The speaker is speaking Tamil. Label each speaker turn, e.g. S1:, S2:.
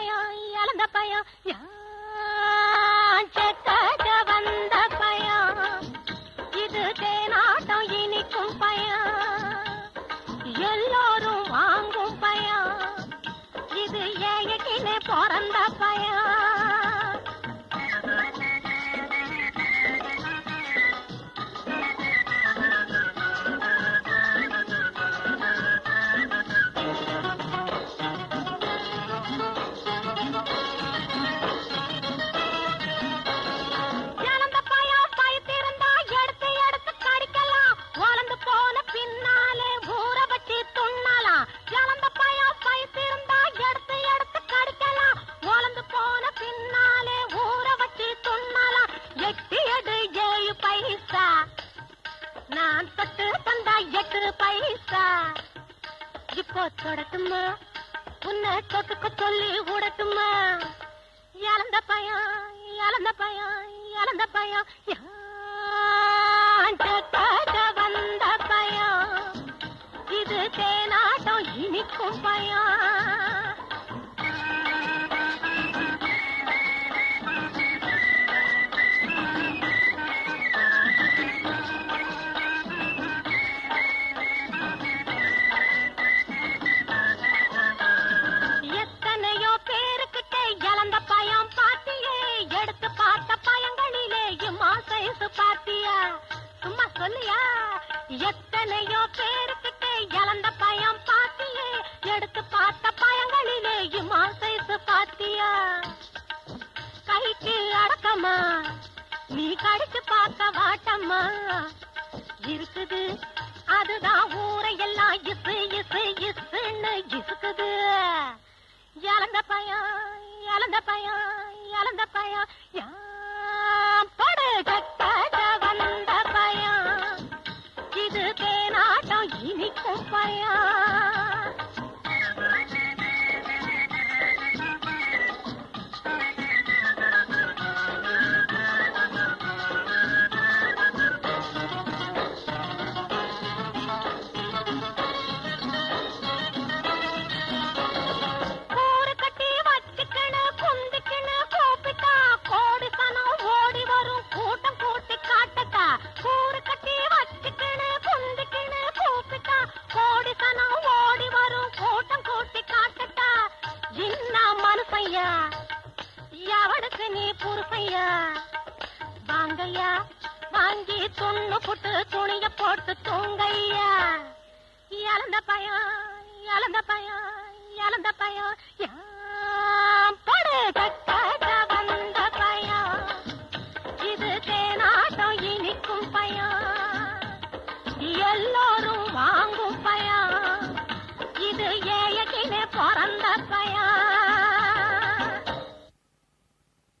S1: பயம் இழந்த பயம் இப்போ உன்னை தொட்டுக்க சொல்லி விடட்டுமா இழந்த பயம் இழந்த பயம் இழந்த பயம் வந்த பயம் இது தேனாட்டம் இனிக்கும் பயம் பாத்தியா? சும்மா சொல்லியா? எத்தனையோ பேருக்கிட்ட இழந்த பயம் பாத்தியே. எடுத்து பார்த்த பயங்களிலே இம்மா சைஸ் பாத்தியா? கைக்கு அடக்கமா? நீ கடிச்சு பார்க்க வாட்டம்மா? இருக்குது. அதுதான் ஊரையெல்லாம் இசு இசு இசுன்னு இசுக்குது. இழந்த பயம் இழந்த பயம் இழந்த பயம். தேனாட்டம் இனிக்கும் பயம் எவனுக்கு வாங்கையா வாங்கி துண்ணு புட்டு துணிய போட்டு தூங்கையா இழந்த பயம் இழந்த பயம் இழந்த பயம். படு கட்டாக வந்த பயம். இது தேனாட்டம் இனிக்கும் பயம். எல்லோரும் வாங்கும் பயம். இது ஏயக்கினே பிறந்த